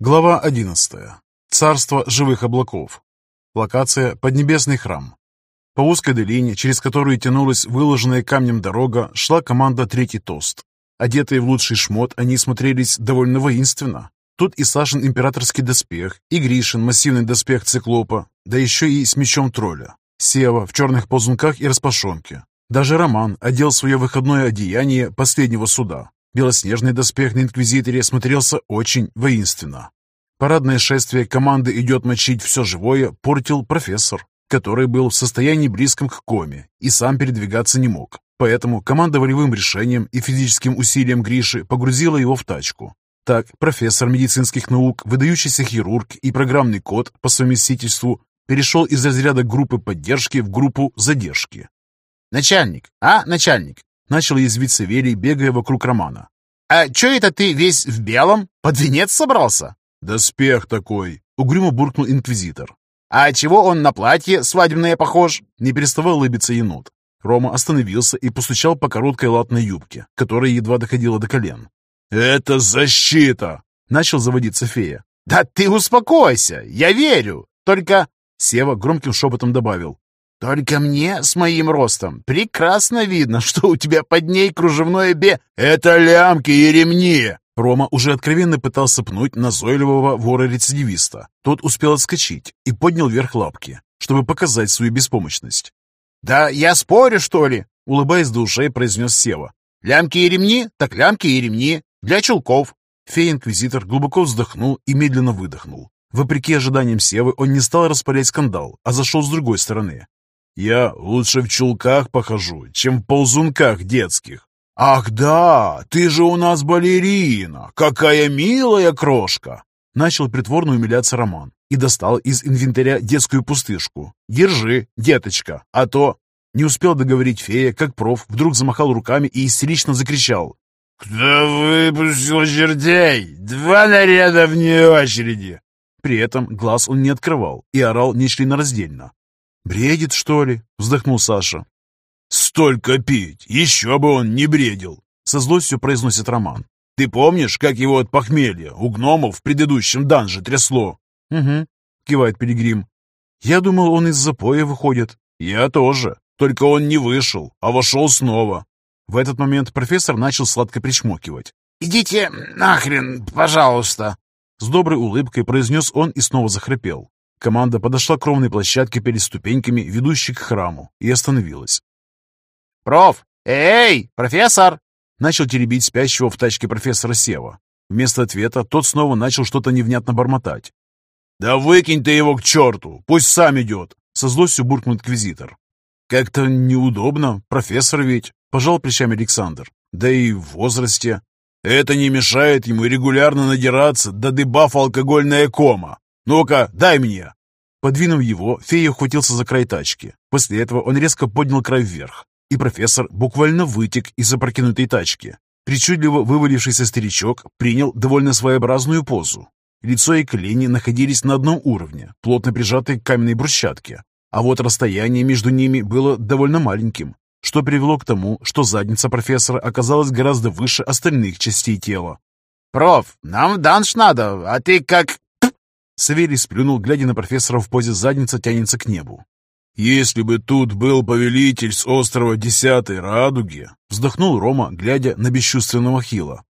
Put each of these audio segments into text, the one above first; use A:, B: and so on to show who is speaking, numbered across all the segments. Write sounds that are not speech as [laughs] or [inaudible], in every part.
A: Глава 11. Царство живых облаков. Локация – Поднебесный храм. По узкой долине, через которую тянулась выложенная камнем дорога, шла команда «Третий тост». Одетые в лучший шмот, они смотрелись довольно воинственно. Тут и Сашин императорский доспех, и Гришин массивный доспех циклопа, да еще и с мечом тролля. Сева в черных ползунках и распашонке. Даже Роман одел свое выходное одеяние последнего суда, Белоснежный доспех на Инквизиторе смотрелся очень воинственно. Парадное шествие команды «Идет мочить все живое» портил профессор, который был в состоянии близком к коме и сам передвигаться не мог. Поэтому команда волевым решением и физическим усилием Гриши погрузила его в тачку. Так, профессор медицинских наук, выдающийся хирург и программный код по совместительству перешел из разряда группы поддержки в группу задержки.
B: «Начальник, а, начальник,
A: Начал язвить Савелий, бегая вокруг Романа.
B: «А чё это ты весь в белом? Под венец собрался?»
A: «Доспех такой!» — угрюмо буркнул инквизитор.
B: «А чего он на платье свадебное похож?»
A: Не переставал улыбиться енот. Рома остановился и постучал по короткой латной юбке, которая едва доходила до колен. «Это защита!» — начал заводиться фея.
B: «Да ты успокойся! Я верю! Только...»
A: Сева громким шепотом добавил.
B: «Только мне с моим ростом прекрасно видно, что у тебя под ней кружевное бе...»
A: «Это лямки и ремни!» Рома уже откровенно пытался пнуть назойливого вора-рецидивиста. Тот успел отскочить и поднял вверх лапки, чтобы показать свою беспомощность.
B: «Да я спорю, что ли?»
A: Улыбаясь до ушей, произнес Сева.
B: «Лямки и ремни? Так лямки и ремни. Для чулков».
A: Фей-инквизитор глубоко вздохнул и медленно выдохнул. Вопреки ожиданиям Севы, он не стал распалять скандал, а зашел с другой стороны. Я лучше в чулках похожу, чем в ползунках детских. Ах да, ты же у нас балерина! Какая милая крошка! Начал притворно умиляться Роман и достал из инвентаря детскую пустышку. «Держи, деточка, а то...» Не успел договорить фея, как проф вдруг замахал руками и истерично закричал. «Кто выпустил жердей? Два наряда вне очереди!» При этом глаз он не открывал и орал нечленораздельно. «Бредит, что ли?» — вздохнул Саша. «Столько пить! Еще бы он не бредил!» — со злостью произносит Роман. «Ты помнишь, как его от похмелья у гномов в предыдущем данже трясло?» «Угу», — кивает Пилигрим. «Я думал, он из запоя выходит».
B: «Я тоже. Только он не вышел, а вошел снова».
A: В этот момент профессор начал сладко причмокивать.
B: «Идите нахрен, пожалуйста!»
A: С доброй улыбкой произнес он и снова захрапел. Команда подошла к ровной площадке перед ступеньками, ведущей к храму, и остановилась.
B: «Проф! Эй, профессор!»
A: Начал теребить спящего в тачке профессора Сева. Вместо ответа тот снова начал что-то невнятно бормотать.
B: «Да выкинь ты его к черту! Пусть сам идет!»
A: Со злостью буркнул инквизитор. «Как-то неудобно, профессор ведь!» Пожал плечами Александр. «Да и в возрасте!»
B: «Это не мешает ему регулярно надираться до дебафа алкогольная кома. «Ну-ка, дай мне!»
A: Подвинув его, фея ухватился за край тачки. После этого он резко поднял край вверх, и профессор буквально вытек из опрокинутой тачки. Причудливо вывалившийся старичок принял довольно своеобразную позу. Лицо и колени находились на одном уровне, плотно прижатые к каменной брусчатке. А вот расстояние между ними было довольно маленьким, что привело к тому, что задница профессора оказалась гораздо выше остальных частей тела.
B: «Проф, нам в данж надо, а ты как...»
A: Савелий сплюнул, глядя на профессора в позе задница тянется к небу.
B: «Если бы тут был повелитель с острова Десятой Радуги»,
A: вздохнул Рома, глядя на бесчувственного Хила.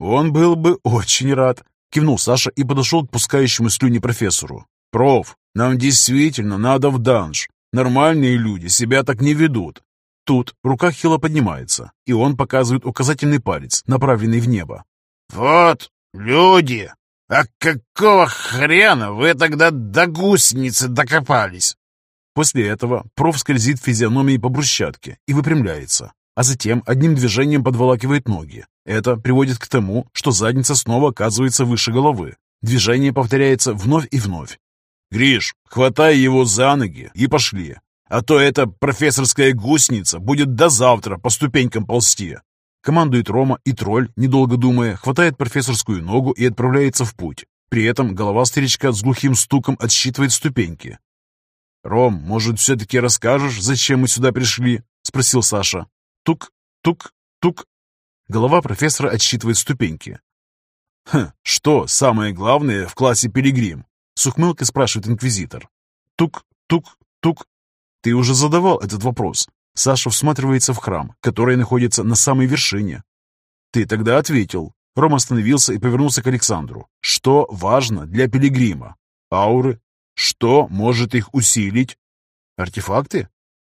A: «Он был бы очень рад», кивнул Саша и подошел к пускающему слюни профессору.
B: «Проф, нам действительно надо в данж. Нормальные люди себя так не ведут».
A: Тут рука Хила поднимается, и он показывает указательный палец, направленный в небо.
B: «Вот, люди, «А какого хрена вы тогда до гусеницы докопались?»
A: После этого проф скользит физиономией по брусчатке и выпрямляется, а затем одним движением подволакивает ноги. Это приводит к тому, что задница снова оказывается выше головы. Движение повторяется вновь и вновь.
B: «Гриш, хватай его за ноги и пошли, а то эта профессорская гусеница будет до завтра по ступенькам ползти».
A: Командует Рома, и тролль, недолго думая, хватает профессорскую ногу и отправляется в путь. При этом голова старичка с глухим стуком отсчитывает ступеньки. «Ром, может, все-таки расскажешь, зачем мы сюда пришли?» — спросил Саша. Тук, тук, тук. Голова профессора отсчитывает ступеньки. «Хм, что самое главное в классе Пилигрим?» С ухмылкой спрашивает инквизитор. «Тук, тук, тук». Ты уже задавал этот вопрос. Саша всматривается в храм, который находится на самой вершине. Ты тогда ответил. Ром остановился и повернулся к Александру. Что важно для пилигрима? Ауры? Что может их усилить? Артефакты?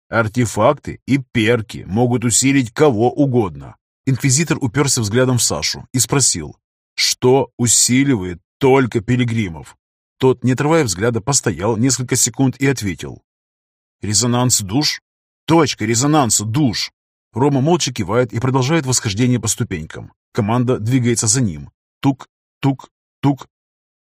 A: Артефакты и перки могут усилить кого угодно. Инквизитор уперся взглядом в Сашу и спросил, что усиливает только пилигримов? Тот, не отрывая взгляда, постоял несколько секунд и ответил. Резонанс душ? Точка резонанса душ. Рома молча кивает и продолжает восхождение по ступенькам. Команда двигается за ним. Тук, тук, тук.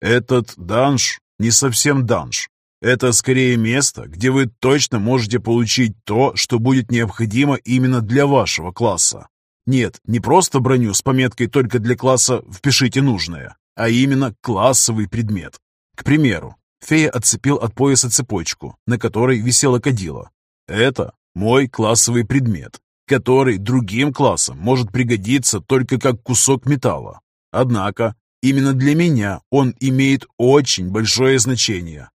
A: Этот данж не совсем данж. Это скорее место, где вы точно можете получить то, что будет необходимо именно для вашего класса. Нет, не просто броню с пометкой только для класса «впишите нужное», а именно классовый предмет. К примеру, фея отцепил от пояса цепочку, на которой висела кадила. Это мой классовый предмет, который другим классам может пригодиться только как кусок металла. Однако, именно для меня он имеет очень большое значение.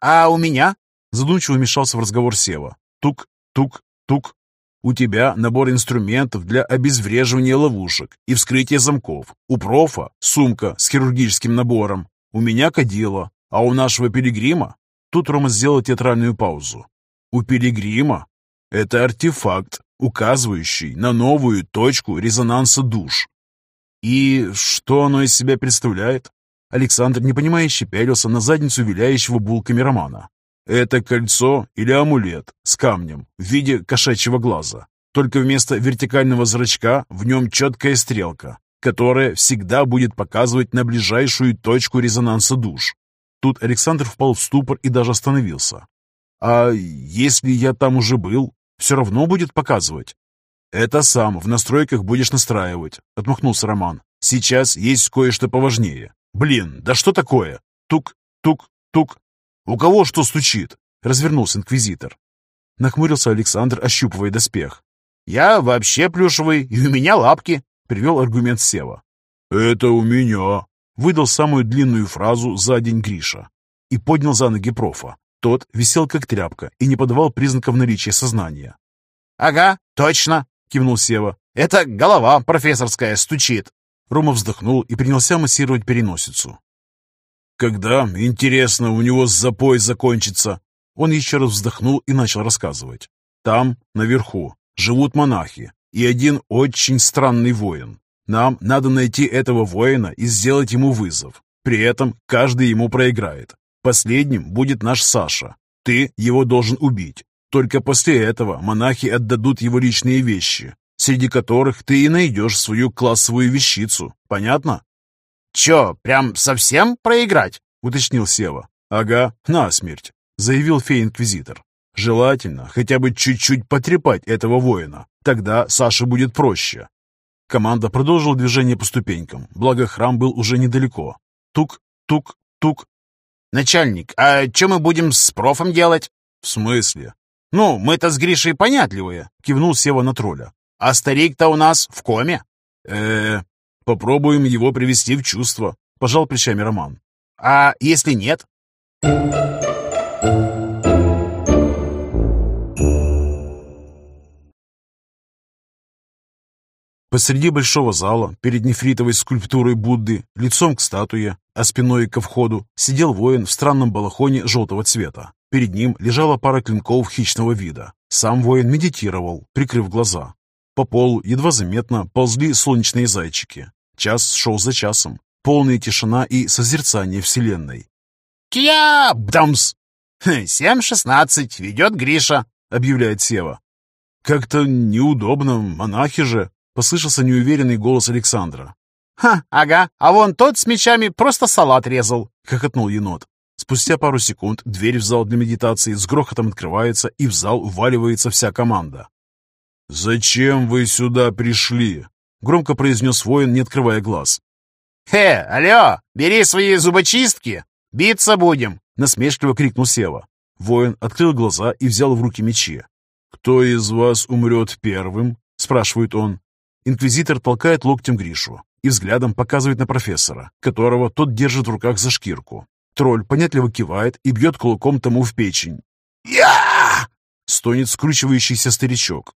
A: «А у меня?» – задумчиво вмешался в разговор Сева. «Тук, тук, тук. У тебя набор инструментов для обезвреживания ловушек и вскрытия замков. У профа сумка с хирургическим набором. У меня кадила. А у нашего пилигрима...» Тут Рома сделал театральную паузу. «У пилигрима это артефакт, указывающий на новую точку резонанса душ. И что оно из себя представляет? Александр, непонимающе, пялился на задницу виляющего булками Романа. Это кольцо или амулет с камнем в виде кошачьего глаза. Только вместо вертикального зрачка в нем четкая стрелка, которая всегда будет показывать на ближайшую точку резонанса душ. Тут Александр впал в ступор и даже остановился. «А если я там уже был?» Все равно будет показывать. Это сам в настройках будешь настраивать, отмахнулся Роман. Сейчас есть кое-что поважнее. Блин, да что такое? Тук, тук, тук. У кого что стучит? Развернулся инквизитор. Нахмурился Александр, ощупывая доспех. «Я вообще плюшевый, и у меня лапки», — привел аргумент Сева. «Это у меня», — выдал самую длинную фразу за день Гриша и поднял за ноги профа. Тот висел как тряпка и не подавал признаков наличия сознания. «Ага, точно!» — кивнул Сева. «Это голова профессорская стучит!» Рома вздохнул и принялся массировать переносицу. «Когда, интересно, у него запой закончится?» Он еще раз вздохнул и начал рассказывать. «Там, наверху, живут монахи и один очень странный воин. Нам надо найти этого воина и сделать ему вызов. При этом каждый ему проиграет. Последним будет наш Саша. Ты его должен убить. Только после этого монахи отдадут его личные вещи, среди которых ты и найдешь свою классовую вещицу. Понятно? «Чё, прям совсем проиграть?» — уточнил Сева. «Ага, насмерть», — заявил фей-инквизитор. «Желательно хотя бы чуть-чуть потрепать этого воина. Тогда Саше будет проще». Команда продолжила движение по ступенькам, благо храм был уже недалеко. Тук, тук, тук, «Начальник, а что мы будем с профом делать?» «В смысле?» «Ну, мы-то с Гришей понятливые», — кивнул Сева на тролля. «А старик-то у нас в коме». «Э-э, попробуем его привести в чувство», — пожал плечами Роман. «А если нет?» Посреди большого зала, перед нефритовой скульптурой Будды, лицом к статуе, а спиной ко входу, сидел воин в странном балахоне желтого цвета. Перед ним лежала пара клинков хищного вида. Сам воин медитировал, прикрыв глаза. По полу едва заметно ползли солнечные зайчики. Час шел за часом. Полная тишина и созерцание Вселенной. «Кия! Бдамс!» «Семь шестнадцать, ведет Гриша», — объявляет Сева. «Как-то неудобно, монахи же», Послышался неуверенный голос Александра. «Ха, ага, а вон тот с мечами просто салат резал!» — хохотнул енот. Спустя пару секунд дверь в зал для медитации с грохотом открывается, и в зал вваливается вся команда. «Зачем вы сюда пришли?» — громко произнес воин, не открывая глаз. «Хе, алло, бери свои зубочистки! Биться будем!» — насмешливо крикнул Сева. Воин открыл глаза и взял в руки мечи. «Кто из вас умрет первым?» — спрашивает он. Инквизитор толкает локтем Гришу. и взглядом показывает на профессора, которого тот держит в руках за шкирку. Тролль понятливо кивает и бьет кулаком тому в печень.
B: «Я!»
A: — стонет скручивающийся старичок.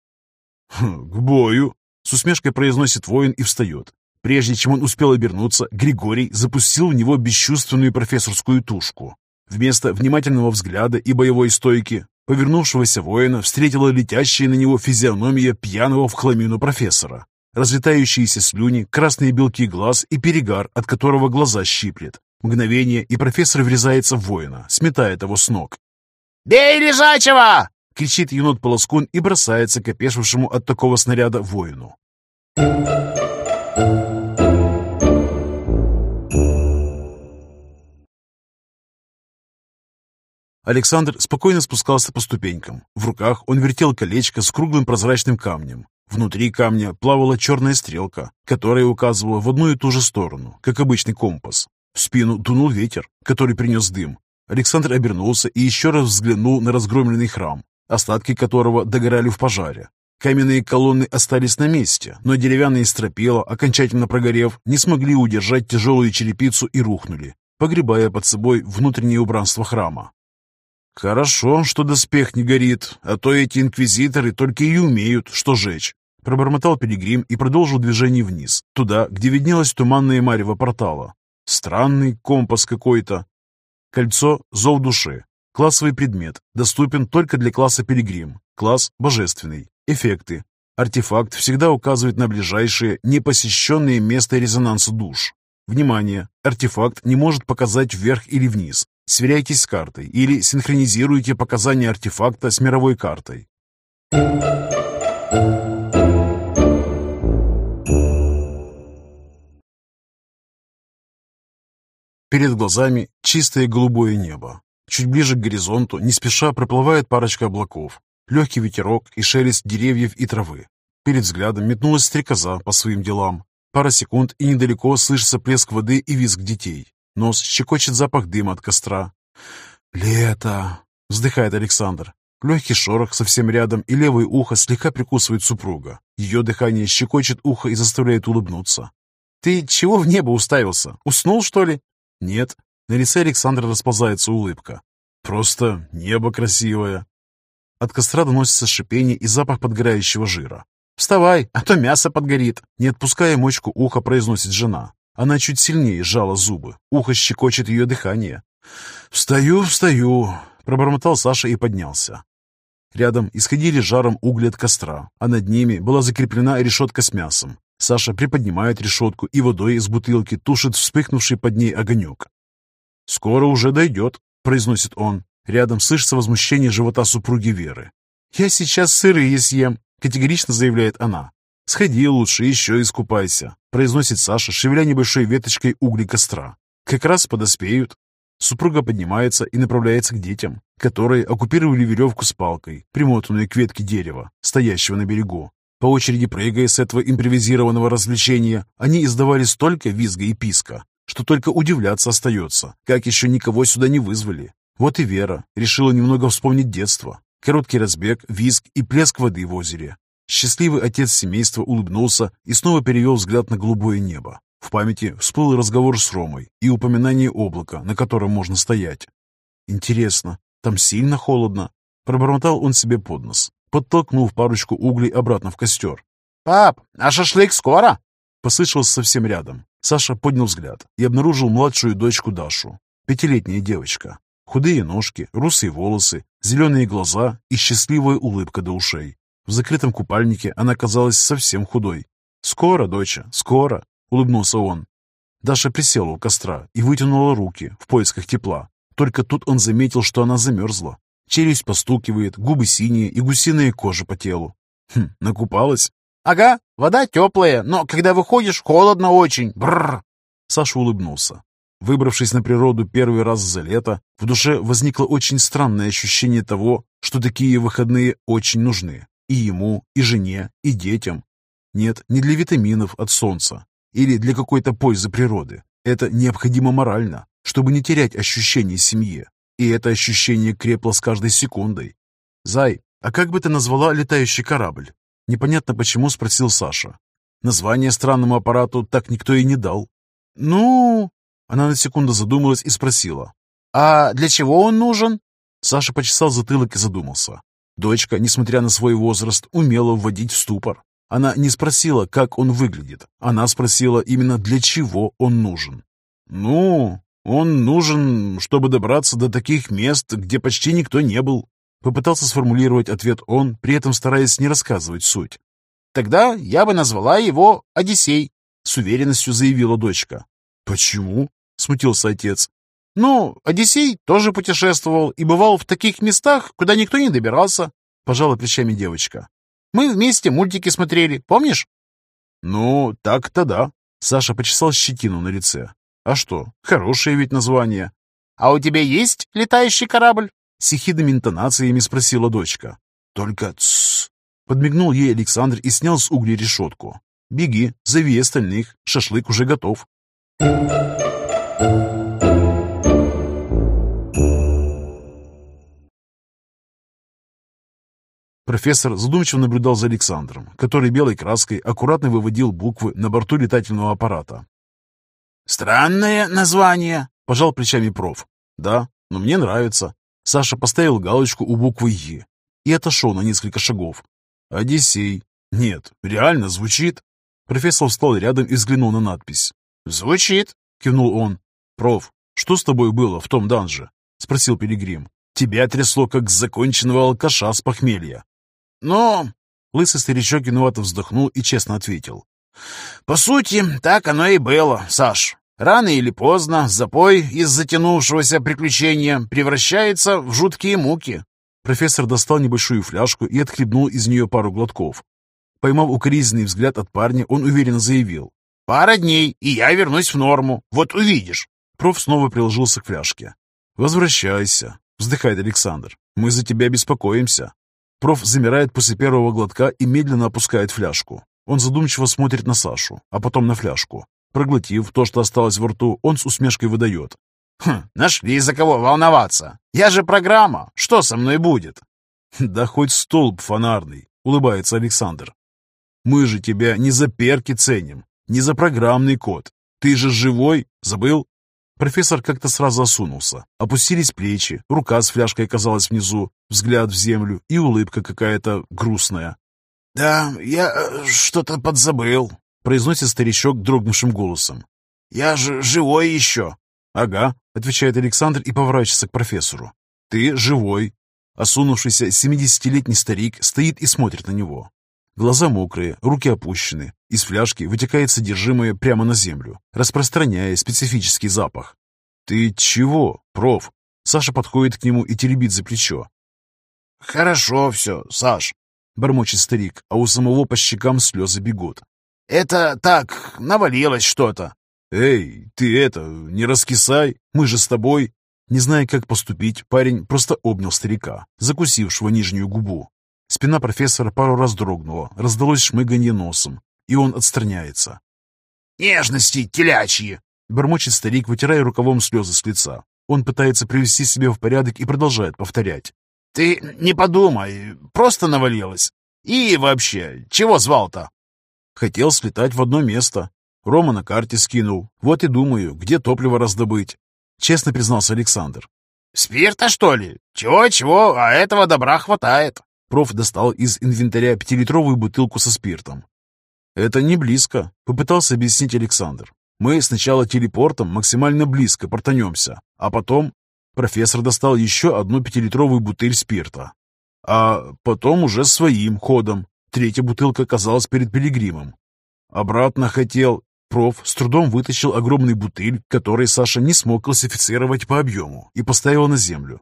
B: «Хм, «К бою!»
A: — с усмешкой произносит воин и встает. Прежде чем он успел обернуться, Григорий запустил в него бесчувственную профессорскую тушку. Вместо внимательного взгляда и боевой стойки повернувшегося воина встретила летящая на него физиономия пьяного в хламину профессора. Разлетающиеся слюни, красные белки глаз и перегар, от которого глаза щиплет. Мгновение, и профессор врезается в воина, сметая его с ног.
B: «Бей лежачего!»
A: — кричит енот-полоскун и бросается к опешившему от такого снаряда воину. Александр спокойно спускался по ступенькам. В руках он вертел колечко с круглым прозрачным камнем. Внутри камня плавала черная стрелка, которая указывала в одну и ту же сторону, как обычный компас. В спину дунул ветер, который принес дым. Александр обернулся и еще раз взглянул на разгромленный храм, остатки которого догорали в пожаре. Каменные колонны остались на месте, но деревянные стропила, окончательно прогорев, не смогли удержать тяжелую черепицу и рухнули, погребая под собой внутреннее убранство храма. «Хорошо, что доспех не горит, а то эти инквизиторы только и умеют, что жечь», пробормотал Пилигрим и продолжил движение вниз, туда, где виднелась туманная марево портала. Странный компас какой-то. Кольцо «Зов души». Классовый предмет. Доступен только для класса Пилигрим. Класс «Божественный». Эффекты. Артефакт всегда указывает на ближайшее, непосещенное место резонанса душ. Внимание! Артефакт не может показать вверх или вниз, Сверяйтесь с картой или синхронизируйте показания артефакта с мировой картой. Перед глазами чистое голубое небо. Чуть ближе к горизонту не спеша проплывает парочка облаков. Легкий ветерок и шелест деревьев и травы. Перед взглядом метнулась стрекоза по своим делам. Пара секунд, и недалеко слышится плеск воды и визг детей. Нос щекочет запах дыма от костра. «Лето!» — вздыхает Александр. Легкий шорох совсем рядом, и левое ухо слегка прикусывает супруга. Ее дыхание щекочет ухо и заставляет улыбнуться. «Ты чего в небо уставился? Уснул, что ли?» «Нет». На лице Александра расползается улыбка. «Просто небо красивое». От костра доносится шипение и запах подгорающего жира. «Вставай, а то мясо подгорит!» Не отпуская мочку уха, произносит жена. Она чуть сильнее сжала зубы. Ухо щекочет ее дыхание. «Встаю, встаю!» — пробормотал Саша и поднялся. Рядом исходили жаром угли от костра, а над ними была закреплена решетка с мясом. Саша приподнимает решетку и водой из бутылки тушит вспыхнувший под ней огонек. «Скоро уже дойдет», — произносит он. Рядом слышится возмущение живота супруги Веры. «Я сейчас сырые съем», — категорично заявляет она. «Сходи лучше, еще искупайся», — произносит Саша, шевеля небольшой веточкой угли костра. «Как раз подоспеют». Супруга поднимается и направляется к детям, которые оккупировали веревку с палкой, примотанную к ветке дерева, стоящего на берегу. По очереди прыгая с этого импровизированного развлечения, они издавали столько визга и писка, что только удивляться остается, как еще никого сюда не вызвали. Вот и Вера решила немного вспомнить детство. Короткий разбег, визг и плеск воды в озере. Счастливый отец семейства улыбнулся и снова перевел взгляд на голубое небо. В памяти всплыл разговор с Ромой и упоминание облака, на котором можно стоять. «Интересно, там сильно холодно?» Пробормотал он себе под нос, подтолкнув парочку углей обратно в костер.
B: «Пап, а шашлык скоро?»
A: Послышалось совсем рядом. Саша поднял взгляд и обнаружил младшую дочку Дашу. Пятилетняя девочка. Худые ножки, русые волосы, зеленые глаза и счастливая улыбка до ушей. В закрытом купальнике она казалась совсем худой. «Скоро, доча, скоро!» — улыбнулся он. Даша присела у костра и вытянула руки в поисках тепла. Только тут он заметил, что она замерзла. Челюсть постукивает, губы синие и гусиная кожа по телу. Хм, накупалась?
B: «Ага, вода теплая, но когда выходишь, холодно очень. Бррр!»
A: Саша улыбнулся. Выбравшись на природу первый раз за лето, в душе возникло очень странное ощущение того, что такие выходные очень нужны. И ему, и жене, и детям. Нет, не для витаминов от солнца или для какой-то пользы природы. Это необходимо морально, чтобы не терять ощущение семьи. И это ощущение крепло с каждой секундой. «Зай, а как бы ты назвала летающий корабль?» Непонятно почему спросил Саша. Название странному аппарату так никто и не дал.
B: «Ну...»
A: Она на секунду задумалась и спросила.
B: «А для чего он нужен?»
A: Саша почесал затылок и задумался. Дочка, несмотря на свой возраст, умела вводить в ступор. Она не спросила, как он выглядит. Она спросила именно, для чего он нужен. «Ну, он нужен, чтобы добраться до таких мест, где почти никто не был», попытался сформулировать ответ он, при этом стараясь не рассказывать суть.
B: «Тогда я бы назвала его Одиссей», с уверенностью заявила дочка.
A: «Почему?» — смутился отец.
B: «Ну, Одиссей тоже путешествовал и бывал в таких местах, куда никто не добирался», — пожала плечами девочка. «Мы вместе мультики смотрели, помнишь?»
A: «Ну, так-то да», — Саша почесал щетину на лице. «А что, хорошее ведь название».
B: «А у тебя есть летающий корабль?»
A: С ехидными интонациями спросила дочка. «Только тссс!» Подмигнул ей Александр и снял с угля решетку. «Беги, зови остальных, шашлык уже готов». Профессор задумчиво наблюдал за Александром, который белой краской аккуратно выводил буквы на борту летательного аппарата.
B: «Странное название», — пожал плечами проф.
A: «Да, но мне нравится». Саша поставил галочку у буквы «Е» и отошел на несколько шагов. «Одиссей». Нет, реально звучит. Профессор встал рядом и взглянул на надпись.
B: «Звучит», —
A: кивнул он. «Проф, что с тобой было в том данже?» — спросил Пилигрим. «Тебя трясло, как законченного алкаша с похмелья».
B: «Ну...»
A: Лысый старичок виновато вздохнул и честно ответил.
B: «По сути, так оно и было, Саш. Рано или поздно запой из затянувшегося приключения превращается в жуткие муки».
A: Профессор достал небольшую фляжку и отхлебнул из нее пару глотков. Поймав укоризненный взгляд от парня, он уверенно заявил.
B: «Пара дней, и я вернусь в норму. Вот увидишь».
A: Проф снова приложился к фляжке. «Возвращайся», — вздыхает Александр. «Мы за тебя беспокоимся». Проф замирает после первого глотка и медленно опускает фляжку. Он задумчиво смотрит на Сашу, а потом на фляжку. Проглотив то, что осталось во рту, он с усмешкой выдает.
B: «Хм, нашли за кого волноваться. Я же программа. Что со мной будет?» [laughs]
A: «Да хоть столб фонарный», — улыбается Александр. «Мы же тебя не за перки ценим, не за программный код. Ты же живой, забыл?» Профессор как-то сразу осунулся. Опустились плечи, рука с фляжкой оказалась внизу, взгляд в землю и улыбка какая-то грустная.
B: «Да, я э, что-то подзабыл», — произносит старичок дрогнувшим голосом. «Я же живой еще».
A: «Ага», — отвечает Александр и поворачивается к профессору. «Ты живой». Осунувшийся семидесятилетний старик стоит и смотрит на него. Глаза мокрые, руки опущены. Из фляжки вытекает содержимое прямо на землю, распространяя специфический запах. «Ты чего, проф?» Саша подходит к нему и теребит за плечо.
B: «Хорошо все, Саш», —
A: бормочет старик, а у самого по щекам слезы бегут.
B: «Это так, навалилось что-то».
A: «Эй, ты это, не раскисай, мы же с тобой». Не зная, как поступить, парень просто обнял старика, закусившего нижнюю губу. Спина профессора пару раз дрогнула, раздалось шмыганье носом, и он отстраняется.
B: «Нежности телячьи!»
A: — бормочет старик, вытирая рукавом слезы с лица. Он пытается привести себя в порядок и продолжает повторять.
B: «Ты не подумай, просто навалилось. И вообще, чего звал-то?»
A: Хотел слетать в одно место. Рома на карте скинул. Вот и думаю, где топливо раздобыть. Честно признался Александр.
B: «Спирта, что ли? Чего-чего, а этого добра хватает».
A: Проф достал из инвентаря пятилитровую бутылку со спиртом. «Это не близко», — попытался объяснить Александр. «Мы сначала телепортом максимально близко портанемся, а потом...» Профессор достал еще одну пятилитровую бутыль спирта. А потом уже своим ходом. Третья бутылка оказалась перед пилигримом. Обратно хотел... Проф с трудом вытащил огромный бутыль, который Саша не смог классифицировать по объему, и поставил на землю.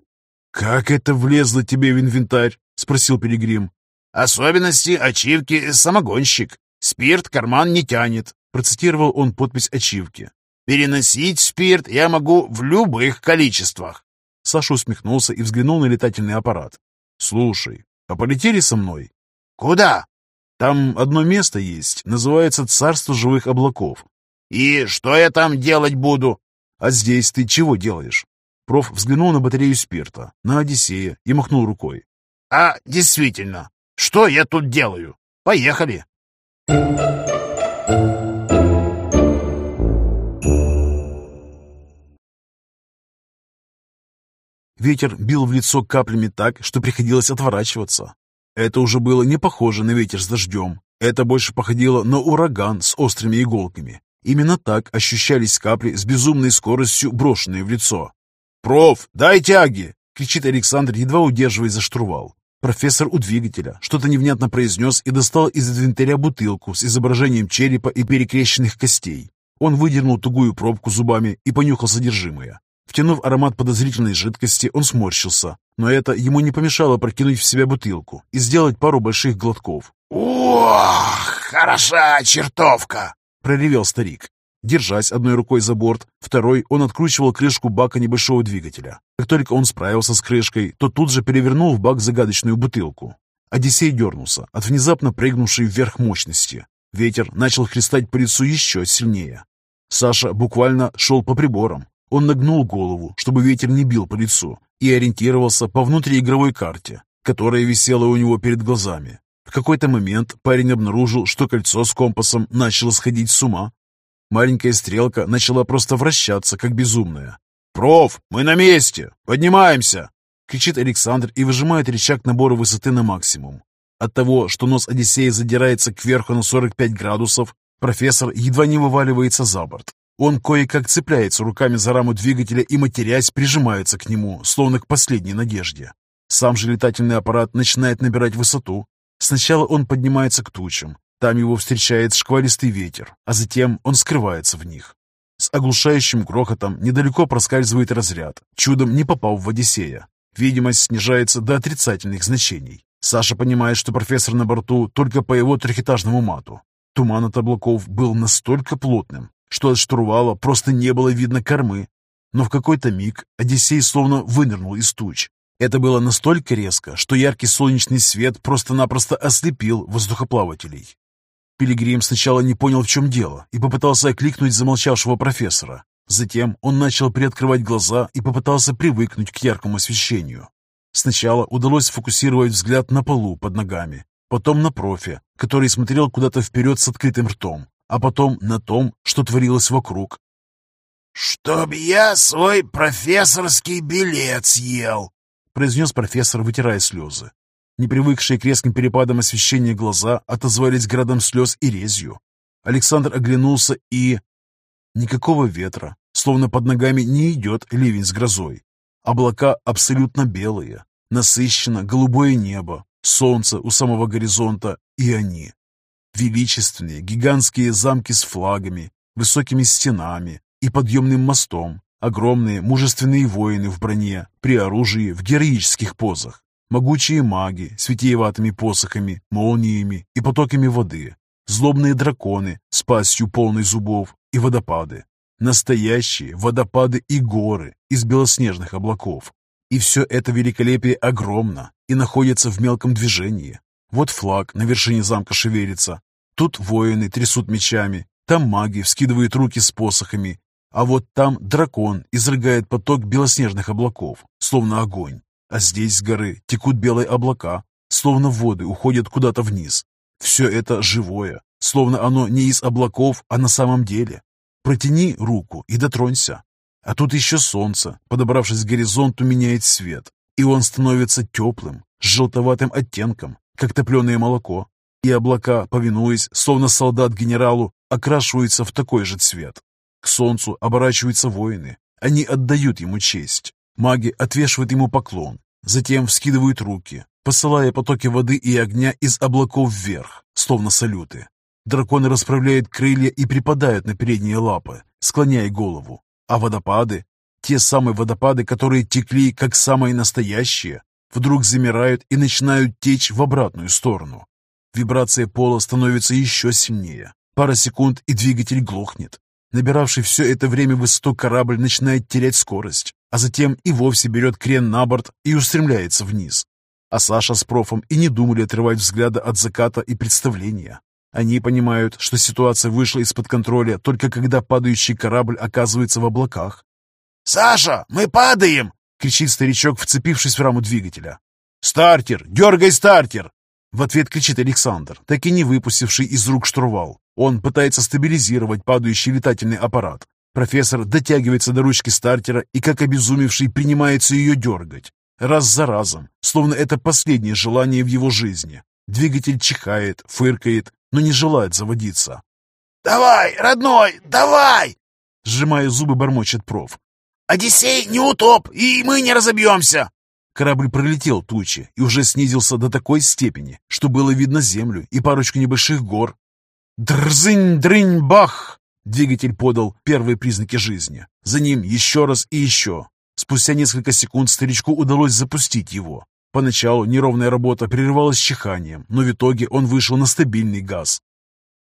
A: «Как это влезло тебе в инвентарь?» — спросил Пилигрим.
B: «Особенности ачивки самогонщик. Спирт карман не тянет», — процитировал он подпись ачивки. «Переносить спирт я могу в любых количествах».
A: Саша усмехнулся и взглянул на летательный аппарат. «Слушай, а полетели со мной?»
B: «Куда?»
A: «Там одно место есть, называется Царство живых облаков».
B: «И что я там делать буду?»
A: «А здесь ты чего делаешь?» Проф взглянул на батарею спирта, на Одиссея и махнул рукой.
B: А действительно, что я тут делаю? Поехали!»
A: Ветер бил в лицо каплями так, что приходилось отворачиваться. Это уже было не похоже на ветер с дождем. Это больше походило на ураган с острыми иголками. Именно так ощущались капли с безумной скоростью, брошенные в лицо.
B: «Проф, дай тяги!»
A: — кричит Александр, едва удерживая за штурвал. Профессор у двигателя что-то невнятно произнес и достал из инвентаря бутылку с изображением черепа и перекрещенных костей. Он выдернул тугую пробку зубами и понюхал содержимое. Втянув аромат подозрительной жидкости, он сморщился, но это ему не помешало прокинуть в себя бутылку и сделать пару больших глотков.
B: «Ох, хороша чертовка!»
A: — проревел старик. Держась одной рукой за борт, второй он откручивал крышку бака небольшого двигателя. Как только он справился с крышкой, то тут же перевернул в бак загадочную бутылку. Одиссей дернулся от внезапно прыгнувшей вверх мощности. Ветер начал хлестать по лицу еще сильнее. Саша буквально шел по приборам. Он нагнул голову, чтобы ветер не бил по лицу, и ориентировался по внутриигровой карте, которая висела у него перед глазами. В какой-то момент парень обнаружил, что кольцо с компасом начало сходить с ума, Маленькая стрелка начала просто вращаться, как безумная.
B: «Проф, мы на месте! Поднимаемся!»
A: кричит Александр и выжимает рычаг набора высоты на максимум. От того, что нос Одиссея задирается кверху на 45 градусов, профессор едва не вываливается за борт. Он кое-как цепляется руками за раму двигателя и, матерясь, прижимается к нему, словно к последней надежде. Сам же летательный аппарат начинает набирать высоту. Сначала он поднимается к тучам, там его встречает шквалистый ветер, а затем он скрывается в них. С оглушающим грохотом недалеко проскальзывает разряд, чудом не попав в Одиссея. Видимость снижается до отрицательных значений. Саша понимает, что профессор на борту только по его трехэтажному мату. Туман от облаков был настолько плотным, что от штурвала просто не было видно кормы. Но в какой-то миг Одиссей словно вынырнул из туч. Это было настолько резко, что яркий солнечный свет просто-напросто ослепил воздухоплавателей. Пилигрим сначала не понял, в чем дело, и попытался окликнуть замолчавшего профессора. Затем он начал приоткрывать глаза и попытался привыкнуть к яркому освещению. Сначала удалось сфокусировать взгляд на полу под ногами, потом на профи, который смотрел куда-то вперед с открытым ртом, а потом на том, что творилось вокруг.
B: «Чтоб я свой профессорский билет съел!»
A: произнес профессор, вытирая слезы. Непривыкшие к резким перепадам освещения глаза отозвались градом слез и резью. Александр оглянулся и... Никакого ветра, словно под ногами не идет ливень с грозой. Облака абсолютно белые, насыщенно голубое небо, солнце у самого горизонта и они. Величественные гигантские замки с флагами, высокими стенами и подъемным мостом, огромные мужественные воины в броне, при оружии в героических позах. Могучие маги с витиеватыми посохами, молниями и потоками воды, злобные драконы с пастью полной зубов и водопады. Настоящие водопады и горы из белоснежных облаков. И все это великолепие огромно и находится в мелком движении. Вот флаг на вершине замка шевелится. Тут воины трясут мечами, там маги вскидывают руки с посохами, а вот там дракон изрыгает поток белоснежных облаков, словно огонь. А здесь с горы текут белые облака, словно воды уходят куда-то вниз. Все это живое, словно оно не из облаков, а на самом деле. Протяни руку и дотронься. А тут еще солнце, подобравшись к горизонту, меняет цвет, и он становится теплым, с желтоватым оттенком, как топленое молоко. И облака, повинуясь, словно солдат генералу, окрашиваются в такой же цвет. К солнцу оборачиваются воины. Они отдают ему честь. Маги отвешивают ему поклон, затем вскидывают руки, посылая потоки воды и огня из облаков вверх, словно салюты. Драконы расправляют крылья и припадают на передние лапы, склоняя голову. А водопады, те самые водопады, которые текли как самые настоящие, вдруг замирают и начинают течь в обратную сторону. Вибрация пола становится еще сильнее. Пара секунд, и двигатель глохнет. Набиравший все это время высоту корабль начинает терять скорость а затем и вовсе берет крен на борт и устремляется вниз. А Саша с профом и не думали отрывать взгляда от заката и представления. Они понимают, что ситуация вышла из-под контроля только когда падающий корабль оказывается в облаках.
B: «Саша, мы падаем!»
A: — кричит старичок, вцепившись в раму двигателя.
B: «Стартер! Дергай стартер!»
A: В ответ кричит Александр, так и не выпустивший из рук штурвал. Он пытается стабилизировать падающий летательный аппарат, Профессор дотягивается до ручки стартера и, как обезумевший, принимается ее дергать. Раз за разом, словно это последнее желание в его жизни. Двигатель чихает, фыркает, но не желает заводиться.
B: «Давай, родной, давай!»
A: Сжимая зубы, бормочет проф.
B: «Одиссей не утоп, и мы не разобьемся!»
A: Корабль пролетел тучи и уже снизился до такой степени, что было видно землю и парочку небольших гор. Дрзынь-дрынь-бах! Двигатель подал первые признаки жизни. За ним еще раз и еще. Спустя несколько секунд старичку удалось запустить его. Поначалу неровная работа прерывалась чиханием, но в итоге он вышел на стабильный газ.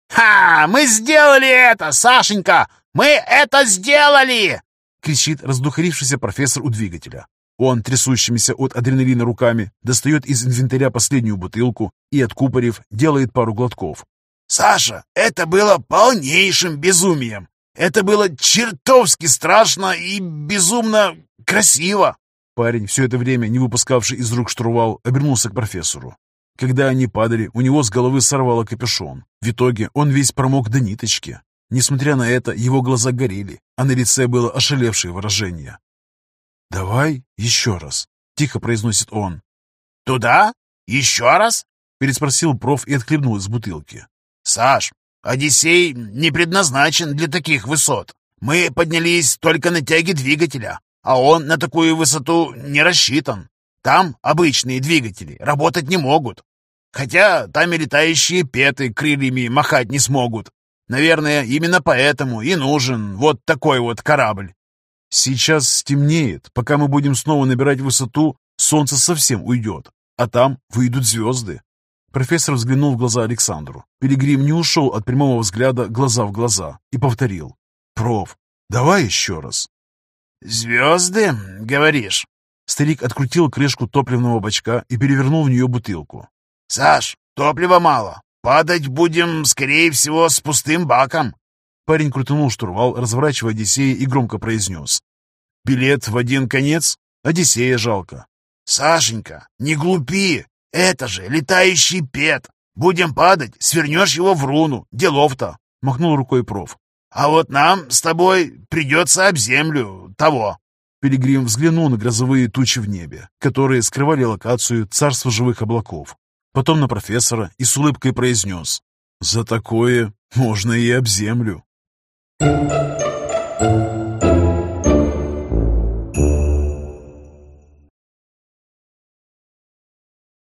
B: «Ха! Мы сделали это, Сашенька! Мы это сделали!»
A: кричит раздухарившийся профессор у двигателя. Он, трясущимися от адреналина руками, достает из инвентаря последнюю бутылку и, откупорив, делает пару глотков.
B: «Саша, это было полнейшим безумием! Это было чертовски страшно и безумно красиво!»
A: Парень, все это время не выпускавший из рук штурвал, обернулся к профессору. Когда они падали, у него с головы сорвало капюшон. В итоге он весь промок до ниточки. Несмотря на это, его глаза горели, а на лице было ошалевшее выражение. «Давай еще раз», — тихо произносит он.
B: «Туда? Еще раз?»
A: — переспросил проф и отхлебнул из бутылки.
B: «Саш, Одиссей не предназначен для таких высот. Мы поднялись только на тяге двигателя, а он на такую высоту не рассчитан. Там обычные двигатели работать не могут. Хотя там и летающие петы крыльями махать не смогут. Наверное, именно поэтому и нужен вот такой вот корабль.
A: Сейчас стемнеет. Пока мы будем снова набирать высоту, солнце совсем уйдет, а там выйдут звезды. Профессор взглянул в глаза Александру. Пилигрим не ушел от прямого взгляда глаза в глаза и повторил. «Проф, давай еще раз».
B: «Звезды, говоришь?»
A: Старик открутил крышку топливного бачка и перевернул в нее бутылку.
B: «Саш, топлива мало. Падать будем, скорее всего, с пустым баком».
A: Парень крутанул штурвал, разворачивая Одиссея, и громко произнес. «Билет в один конец? Одиссея жалко».
B: «Сашенька, не глупи! Это же летающий пет! Будем падать, свернешь его в руну, делов-то!» — махнул рукой проф. «А вот нам с тобой придется об землю того!»
A: Пилигрим взглянул на грозовые тучи в небе, которые скрывали локацию царства живых облаков. Потом на профессора и с улыбкой произнес «За такое можно и об землю». Thank you.